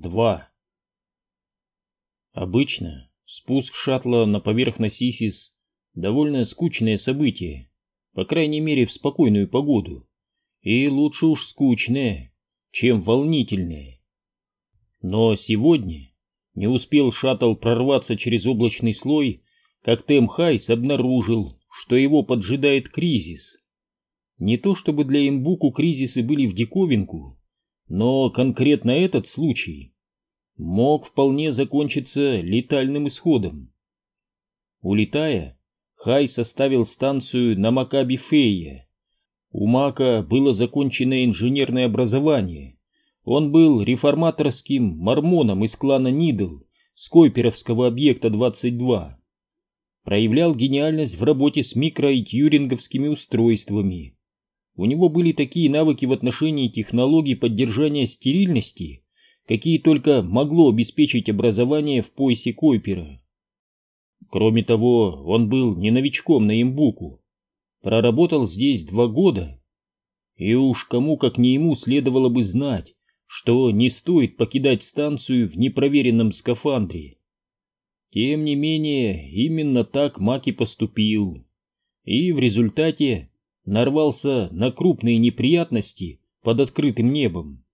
2. Обычно спуск шаттла на поверхность Исис довольно скучное событие, по крайней мере в спокойную погоду, и лучше уж скучное, чем волнительное. Но сегодня не успел шаттл прорваться через облачный слой, как Тем Хайс обнаружил, что его поджидает кризис. Не то чтобы для Имбуку кризисы были в диковинку, но конкретно этот случай мог вполне закончиться летальным исходом. Улетая, Хай составил станцию на Макаби-Фейе. У Мака было законченное инженерное образование. Он был реформаторским мормоном из клана Нидл с Койперовского объекта 22. Проявлял гениальность в работе с микро- и тьюринговскими устройствами у него были такие навыки в отношении технологий поддержания стерильности, какие только могло обеспечить образование в поясе Койпера. Кроме того, он был не новичком на имбуку, проработал здесь два года, и уж кому как не ему следовало бы знать, что не стоит покидать станцию в непроверенном скафандре. Тем не менее, именно так Маки поступил, и в результате нарвался на крупные неприятности под открытым небом.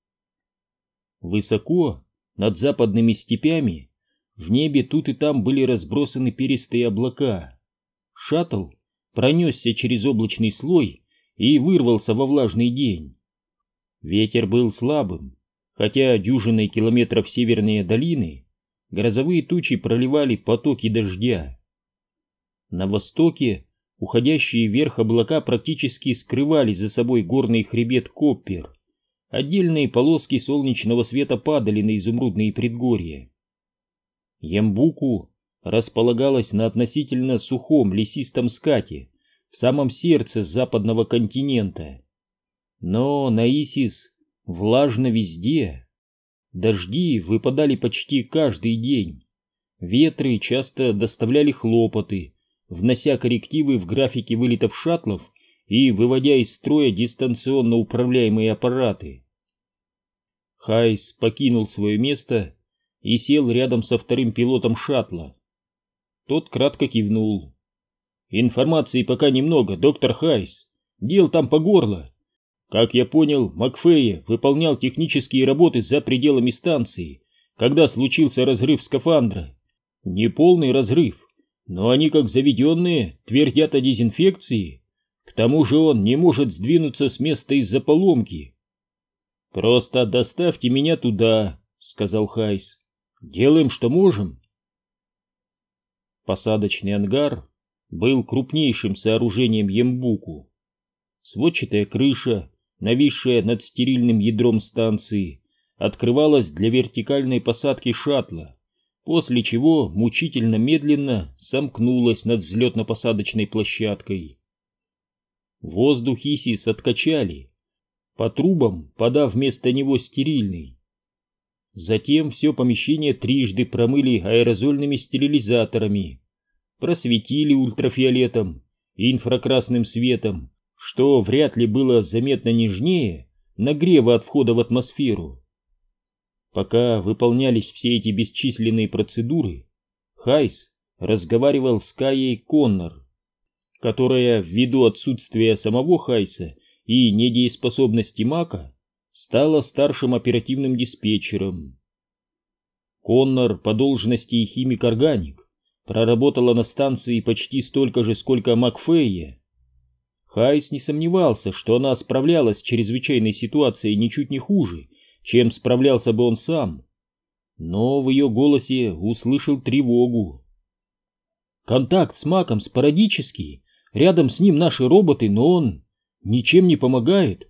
Высоко, над западными степями, в небе тут и там были разбросаны перистые облака. Шаттл пронесся через облачный слой и вырвался во влажный день. Ветер был слабым, хотя дюжиной километров севернее долины грозовые тучи проливали потоки дождя. На востоке Уходящие вверх облака практически скрывали за собой горный хребет Коппер. Отдельные полоски солнечного света падали на изумрудные предгорья. Ямбуку располагалась на относительно сухом лесистом скате, в самом сердце западного континента. Но на Исис влажно везде. Дожди выпадали почти каждый день. Ветры часто доставляли хлопоты, внося коррективы в графики вылетов шаттлов и выводя из строя дистанционно управляемые аппараты. Хайс покинул свое место и сел рядом со вторым пилотом шаттла. Тот кратко кивнул. «Информации пока немного, доктор Хайс. Дел там по горло. Как я понял, Мак Фея выполнял технические работы за пределами станции, когда случился разрыв скафандра. Неполный разрыв, но они, как заведенные, твердят о дезинфекции. К тому же он не может сдвинуться с места из-за поломки. «Просто доставьте меня туда», — сказал Хайс. «Делаем, что можем». Посадочный ангар был крупнейшим сооружением Ембуку. Сводчатая крыша, нависшая над стерильным ядром станции, открывалась для вертикальной посадки шаттла после чего мучительно медленно сомкнулась над взлетно-посадочной площадкой. Воздух Исис откачали, по трубам подав вместо него стерильный. Затем все помещение трижды промыли аэрозольными стерилизаторами, просветили ультрафиолетом и инфракрасным светом, что вряд ли было заметно нежнее нагрева от входа в атмосферу. Пока выполнялись все эти бесчисленные процедуры, Хайс разговаривал с Каей Коннор, которая, ввиду отсутствия самого Хайса и недееспособности Мака, стала старшим оперативным диспетчером. Коннор по должности химик-органик проработала на станции почти столько же, сколько Макфея. Хайс не сомневался, что она справлялась с чрезвычайной ситуацией ничуть не хуже, чем справлялся бы он сам. Но в ее голосе услышал тревогу. Контакт с Маком спорадический, рядом с ним наши роботы, но он ничем не помогает.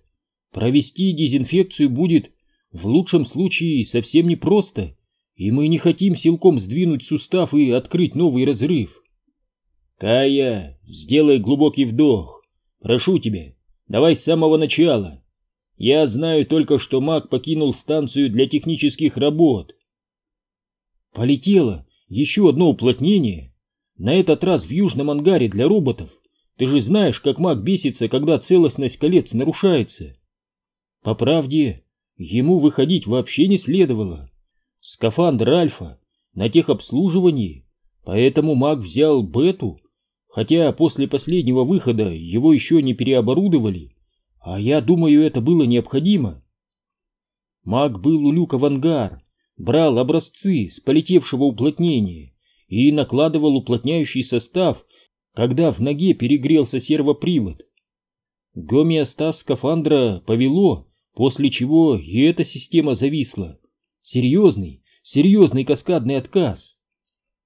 Провести дезинфекцию будет в лучшем случае совсем непросто, и мы не хотим силком сдвинуть сустав и открыть новый разрыв. Кая, сделай глубокий вдох. Прошу тебя, давай с самого начала. Я знаю только, что маг покинул станцию для технических работ. Полетело еще одно уплотнение. На этот раз в южном ангаре для роботов. Ты же знаешь, как маг бесится, когда целостность колец нарушается. По правде, ему выходить вообще не следовало. Скафандр Альфа на техобслуживании, поэтому маг взял Бету, хотя после последнего выхода его еще не переоборудовали, а я думаю, это было необходимо. Маг был у люка в ангар, брал образцы с полетевшего уплотнения и накладывал уплотняющий состав, когда в ноге перегрелся сервопривод. Гомеостаз скафандра повело, после чего и эта система зависла. Серьезный, серьезный каскадный отказ.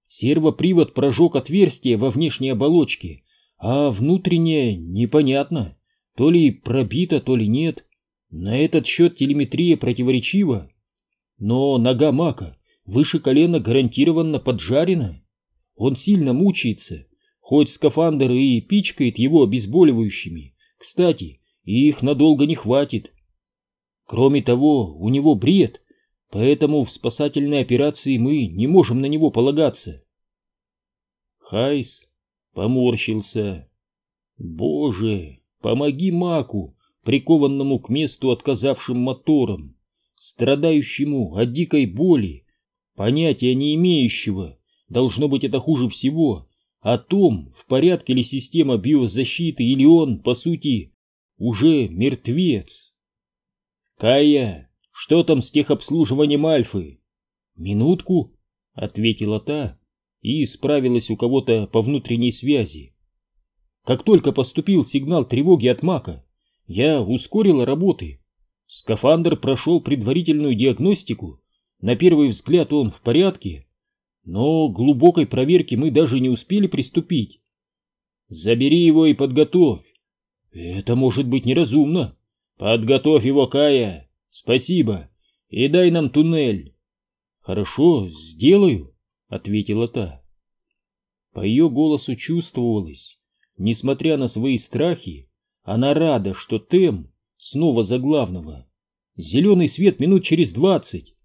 Сервопривод прожег отверстие во внешней оболочке, а внутреннее непонятно, то ли пробито, то ли нет. На этот счет телеметрия противоречива. Но нога Мака выше колена гарантированно поджарена. Он сильно мучается, хоть скафандр и пичкает его обезболивающими. Кстати, их надолго не хватит. Кроме того, у него бред, поэтому в спасательной операции мы не можем на него полагаться. Хайс поморщился. Боже, помоги Маку, прикованному к месту отказавшим мотором, страдающему от дикой боли, понятия не имеющего, должно быть это хуже всего, о том, в порядке ли система биозащиты или он, по сути, уже мертвец. Кая, что там с техобслуживанием Альфы? Минутку, ответила та и справилась у кого-то по внутренней связи. Как только поступил сигнал тревоги от Мака, я ускорила работы. Скафандр прошел предварительную диагностику. На первый взгляд он в порядке, но глубокой проверки мы даже не успели приступить. Забери его и подготовь. Это может быть неразумно. Подготовь его, Кая. Спасибо. И дай нам туннель. Хорошо, сделаю, ответила та. По ее голосу чувствовалось, несмотря на свои страхи, она рада, что Тем снова за главного. Зеленый свет минут через двадцать.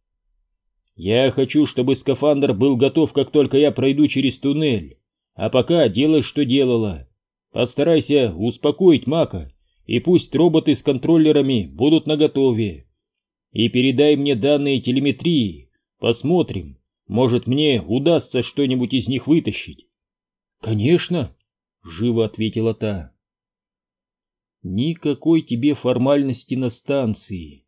Я хочу, чтобы скафандр был готов, как только я пройду через туннель. А пока делай, что делала. Постарайся успокоить Мака, и пусть роботы с контроллерами будут наготове. И передай мне данные телеметрии. Посмотрим, может мне удастся что-нибудь из них вытащить. Конечно, живо ответила та. Никакой тебе формальности на станции.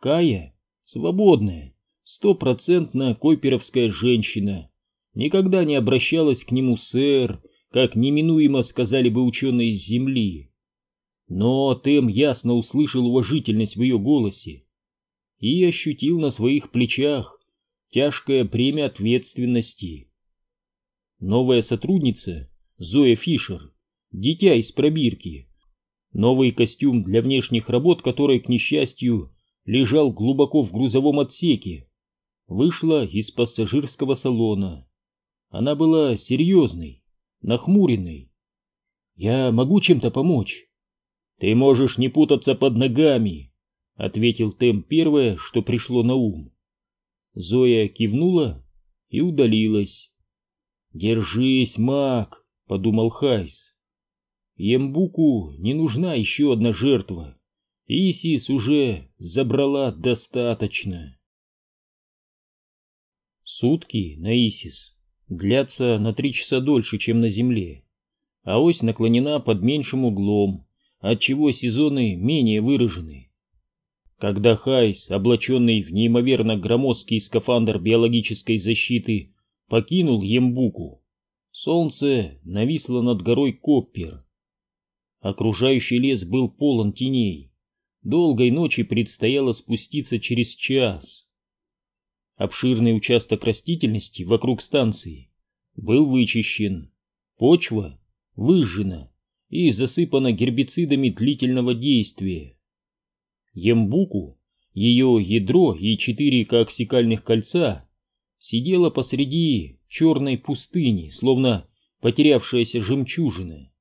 Кая свободная, стопроцентно койперовская женщина. Никогда не обращалась к нему сэр, как неминуемо сказали бы ученые с Земли. Но Тем ясно услышал уважительность в ее голосе и ощутил на своих плечах тяжкое бремя ответственности. Новая сотрудница, Зоя Фишер, дитя из пробирки, Новый костюм для внешних работ, который, к несчастью, лежал глубоко в грузовом отсеке, вышла из пассажирского салона. Она была серьезной, нахмуренной. «Я могу чем-то помочь?» «Ты можешь не путаться под ногами», — ответил Тем первое, что пришло на ум. Зоя кивнула и удалилась. «Держись, маг», — подумал Хайс. Ембуку не нужна еще одна жертва. Исис уже забрала достаточно. Сутки на Исис длятся на три часа дольше, чем на Земле, а ось наклонена под меньшим углом, отчего сезоны менее выражены. Когда Хайс, облаченный в неимоверно громоздкий скафандр биологической защиты, покинул Ембуку, солнце нависло над горой Коппер, Окружающий лес был полон теней. Долгой ночи предстояло спуститься через час. Обширный участок растительности вокруг станции был вычищен. Почва выжжена и засыпана гербицидами длительного действия. Ембуку, ее ядро и четыре коаксикальных кольца сидела посреди черной пустыни, словно потерявшаяся жемчужина.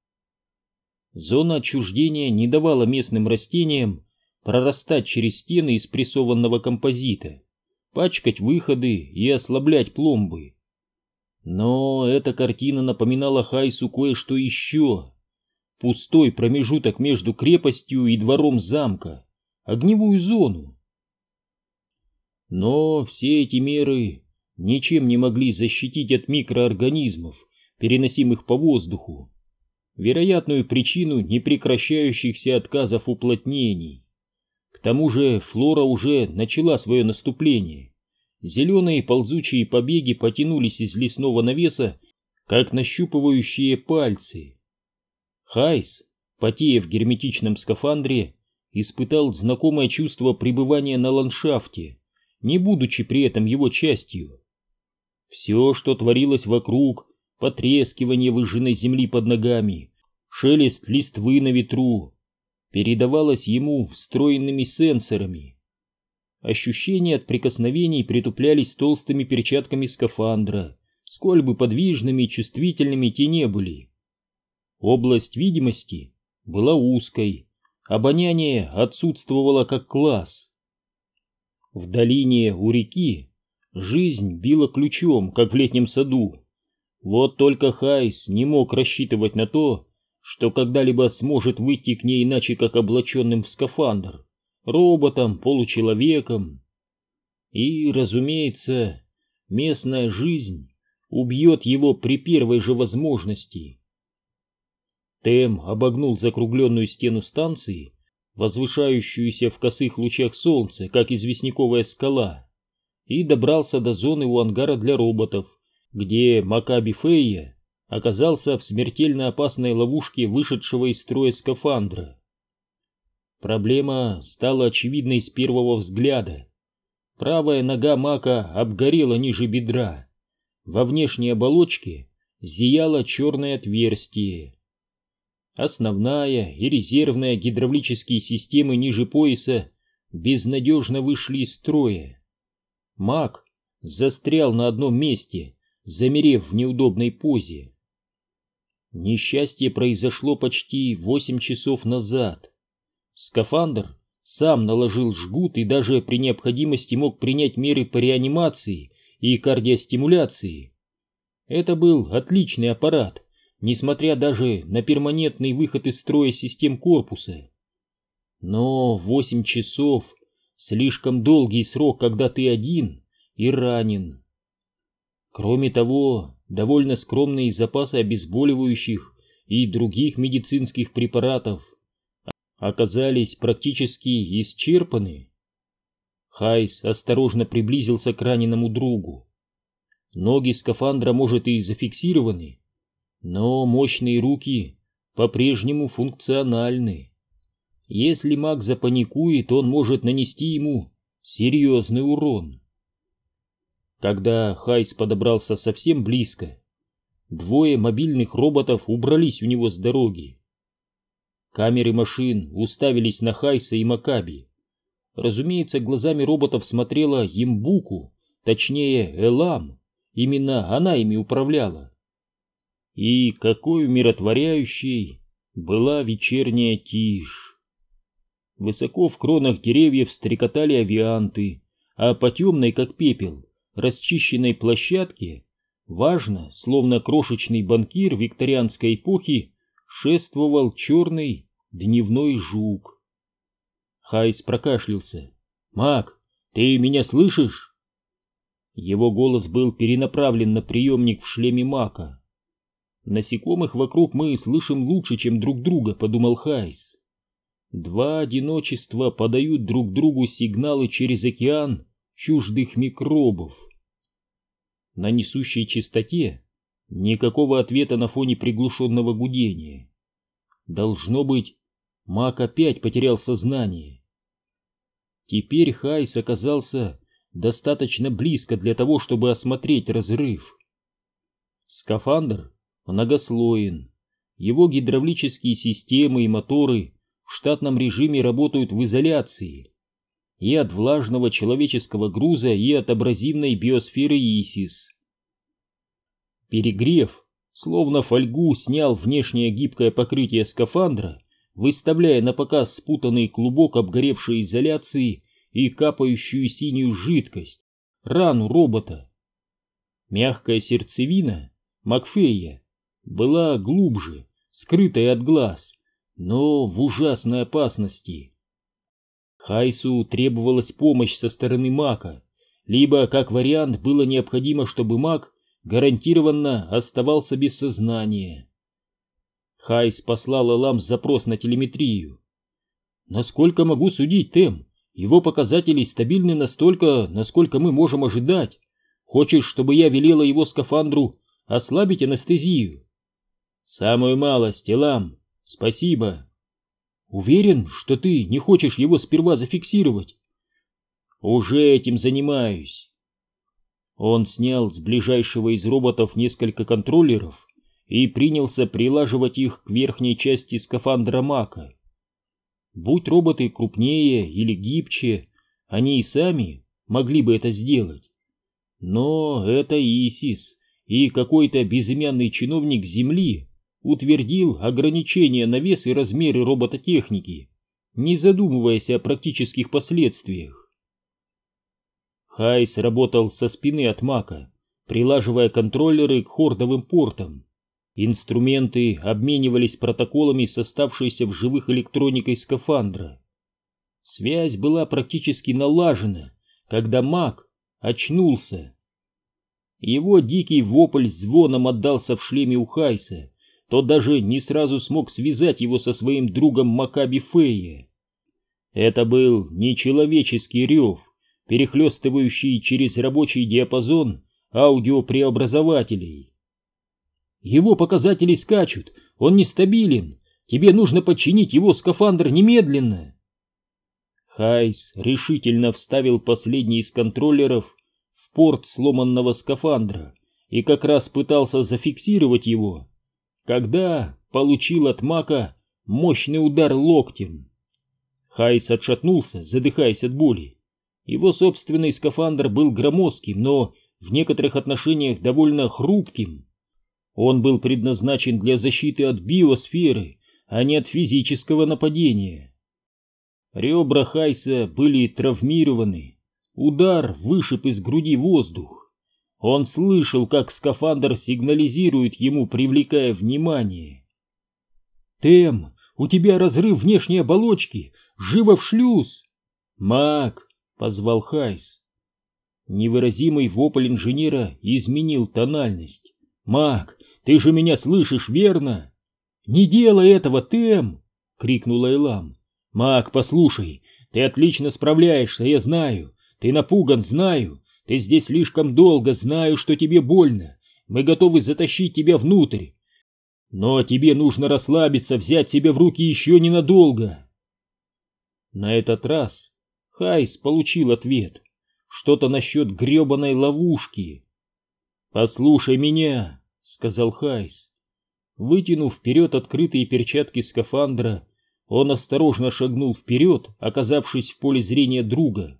Зона отчуждения не давала местным растениям прорастать через стены из прессованного композита, пачкать выходы и ослаблять пломбы. Но эта картина напоминала Хайсу кое-что еще. Пустой промежуток между крепостью и двором замка, огневую зону. Но все эти меры ничем не могли защитить от микроорганизмов, переносимых по воздуху, вероятную причину непрекращающихся отказов уплотнений. К тому же флора уже начала свое наступление. Зеленые ползучие побеги потянулись из лесного навеса, как нащупывающие пальцы. Хайс, потея в герметичном скафандре, испытал знакомое чувство пребывания на ландшафте, не будучи при этом его частью. Все, что творилось вокруг, потрескивание выжженной земли под ногами, шелест листвы на ветру, передавалось ему встроенными сенсорами. Ощущения от прикосновений притуплялись толстыми перчатками скафандра, сколь бы подвижными и чувствительными те не были. Область видимости была узкой, обоняние отсутствовало как класс. В долине у реки жизнь била ключом, как в летнем саду. Вот только Хайс не мог рассчитывать на то, что когда-либо сможет выйти к ней иначе, как облаченным в скафандр, роботом, получеловеком. И, разумеется, местная жизнь убьет его при первой же возможности. Тем обогнул закругленную стену станции, возвышающуюся в косых лучах солнца, как известняковая скала, и добрался до зоны у ангара для роботов, где Макаби Фейя оказался в смертельно опасной ловушке вышедшего из строя скафандра. Проблема стала очевидной с первого взгляда. Правая нога Мака обгорела ниже бедра. Во внешней оболочке зияло черное отверстие. Основная и резервная гидравлические системы ниже пояса безнадежно вышли из строя. Мак застрял на одном месте, замерев в неудобной позе. Несчастье произошло почти восемь часов назад. Скафандр сам наложил жгут и даже при необходимости мог принять меры по реанимации и кардиостимуляции. Это был отличный аппарат, несмотря даже на перманентный выход из строя систем корпуса. Но восемь часов — слишком долгий срок, когда ты один и ранен. Кроме того, довольно скромные запасы обезболивающих и других медицинских препаратов оказались практически исчерпаны. Хайс осторожно приблизился к раненому другу. Ноги скафандра, может, и зафиксированы, но мощные руки по-прежнему функциональны. Если маг запаникует, он может нанести ему серьезный урон. Когда Хайс подобрался совсем близко, двое мобильных роботов убрались у него с дороги. Камеры машин уставились на Хайса и Макаби. Разумеется, глазами роботов смотрела Ембуку, точнее Элам, именно она ими управляла. И какой умиротворяющей была вечерняя тишь. Высоко в кронах деревьев стрекотали авианты, а по темной, как пепел, расчищенной площадке важно, словно крошечный банкир викторианской эпохи, шествовал черный дневной жук. Хайс прокашлялся. «Мак, ты меня слышишь?» Его голос был перенаправлен на приемник в шлеме Мака. «Насекомых вокруг мы слышим лучше, чем друг друга», — подумал Хайс. Два одиночества подают друг другу сигналы через океан чуждых микробов. На несущей частоте никакого ответа на фоне приглушенного гудения. Должно быть, маг опять потерял сознание. Теперь Хайс оказался достаточно близко для того, чтобы осмотреть разрыв. Скафандр многослоен, его гидравлические системы и моторы в штатном режиме работают в изоляции и от влажного человеческого груза, и от абразивной биосферы Исис. Перегрев, словно фольгу, снял внешнее гибкое покрытие скафандра, выставляя на показ спутанный клубок обгоревшей изоляции и капающую синюю жидкость, рану робота. Мягкая сердцевина, Макфея, была глубже, скрытая от глаз, но в ужасной опасности. Хайсу требовалась помощь со стороны Мака, либо, как вариант, было необходимо, чтобы маг гарантированно оставался без сознания. Хайс послал Элам запрос на телеметрию. Насколько могу судить, Тем, его показатели стабильны настолько, насколько мы можем ожидать. Хочешь, чтобы я велела его скафандру ослабить анестезию? Самую малость, Элам. Спасибо. Уверен, что ты не хочешь его сперва зафиксировать? Уже этим занимаюсь. Он снял с ближайшего из роботов несколько контроллеров и принялся прилаживать их к верхней части скафандра Мака. Будь роботы крупнее или гибче, они и сами могли бы это сделать. Но это Исис и какой-то безымянный чиновник Земли утвердил ограничения на вес и размеры робототехники, не задумываясь о практических последствиях. Хайс работал со спины от Мака, прилаживая контроллеры к хордовым портам. Инструменты обменивались протоколами с оставшейся в живых электроникой скафандра. Связь была практически налажена, когда Мак очнулся. Его дикий вопль звоном отдался в шлеме у Хайса, тот даже не сразу смог связать его со своим другом Макаби Фея. Это был нечеловеческий рев, перехлестывающий через рабочий диапазон аудиопреобразователей. Его показатели скачут, он нестабилен, тебе нужно подчинить его скафандр немедленно. Хайс решительно вставил последний из контроллеров в порт сломанного скафандра и как раз пытался зафиксировать его, когда получил от Мака мощный удар локтем. Хайс отшатнулся, задыхаясь от боли. Его собственный скафандр был громоздким, но в некоторых отношениях довольно хрупким. Он был предназначен для защиты от биосферы, а не от физического нападения. Ребра Хайса были травмированы. Удар вышиб из груди воздух. Он слышал, как скафандр сигнализирует ему, привлекая внимание. «Тем, у тебя разрыв внешней оболочки! Живо в шлюз!» «Мак, — позвал Хайс. Невыразимый вопль инженера изменил тональность. «Мак, ты же меня слышишь, верно?» «Не делай этого, Тем!» — крикнула Элам. «Мак, послушай, ты отлично справляешься, я знаю. Ты напуган, знаю. Ты здесь слишком долго, знаю, что тебе больно. Мы готовы затащить тебя внутрь. Но тебе нужно расслабиться, взять себя в руки еще ненадолго». На этот раз Хайс получил ответ. Что-то насчет гребаной ловушки. «Послушай меня», — сказал Хайс. Вытянув вперед открытые перчатки скафандра, он осторожно шагнул вперед, оказавшись в поле зрения друга.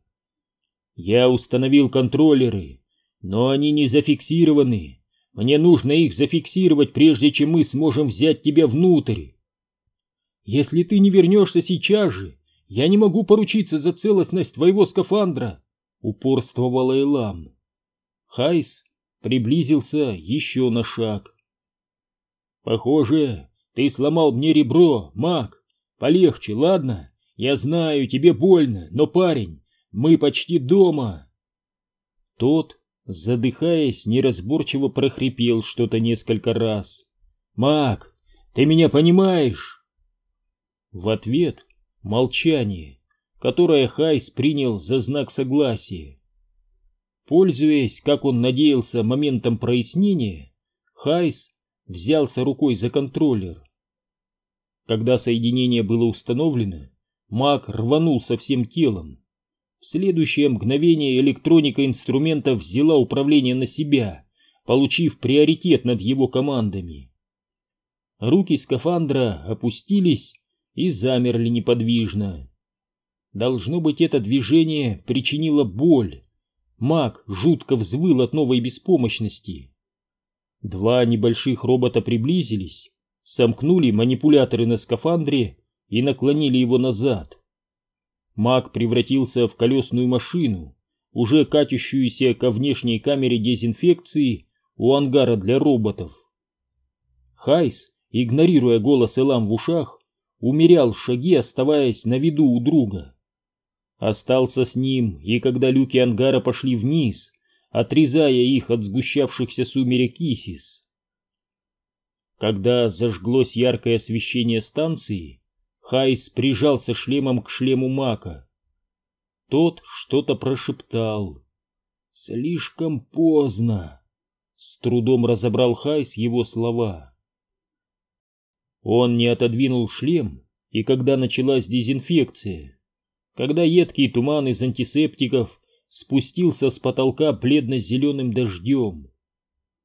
«Я установил контроллеры, но они не зафиксированы. Мне нужно их зафиксировать, прежде чем мы сможем взять тебя внутрь. Если ты не вернешься сейчас же, я не могу поручиться за целостность твоего скафандра, упорствовала Элам. Хайс приблизился еще на шаг. Похоже, ты сломал мне ребро, маг. Полегче, ладно? Я знаю, тебе больно, но, парень, мы почти дома. Тот, задыхаясь, неразборчиво прохрипел что-то несколько раз. Мак, ты меня понимаешь? В ответ молчание, которое Хайс принял за знак согласия. Пользуясь, как он надеялся, моментом прояснения, Хайс взялся рукой за контроллер. Когда соединение было установлено, Мак рванулся всем телом. В следующее мгновение электроника инструмента взяла управление на себя, получив приоритет над его командами. Руки скафандра опустились, и замерли неподвижно. Должно быть, это движение причинило боль. Маг жутко взвыл от новой беспомощности. Два небольших робота приблизились, сомкнули манипуляторы на скафандре и наклонили его назад. Маг превратился в колесную машину, уже катящуюся ко внешней камере дезинфекции у ангара для роботов. Хайс, игнорируя голос Элам в ушах, умерял шаги, оставаясь на виду у друга. остался с ним, и когда люки ангара пошли вниз, отрезая их от сгущавшихся сумерек Исис. Когда зажглось яркое освещение станции, Хайс прижался шлемом к шлему Мака. Тот что-то прошептал. «Слишком поздно!» С трудом разобрал Хайс его слова. Он не отодвинул шлем, и когда началась дезинфекция, когда едкий туман из антисептиков спустился с потолка бледно-зеленым дождем,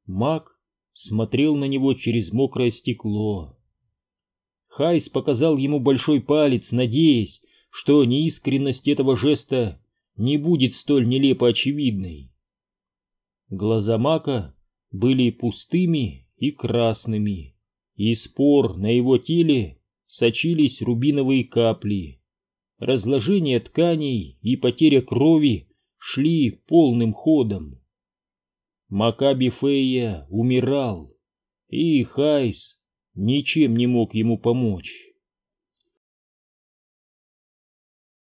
Мак смотрел на него через мокрое стекло. Хайс показал ему большой палец, надеясь, что неискренность этого жеста не будет столь нелепо очевидной. Глаза Мака были пустыми и красными, и спор на его теле сочились рубиновые капли. Разложение тканей и потеря крови шли полным ходом. Макаби Фея умирал, и Хайс ничем не мог ему помочь.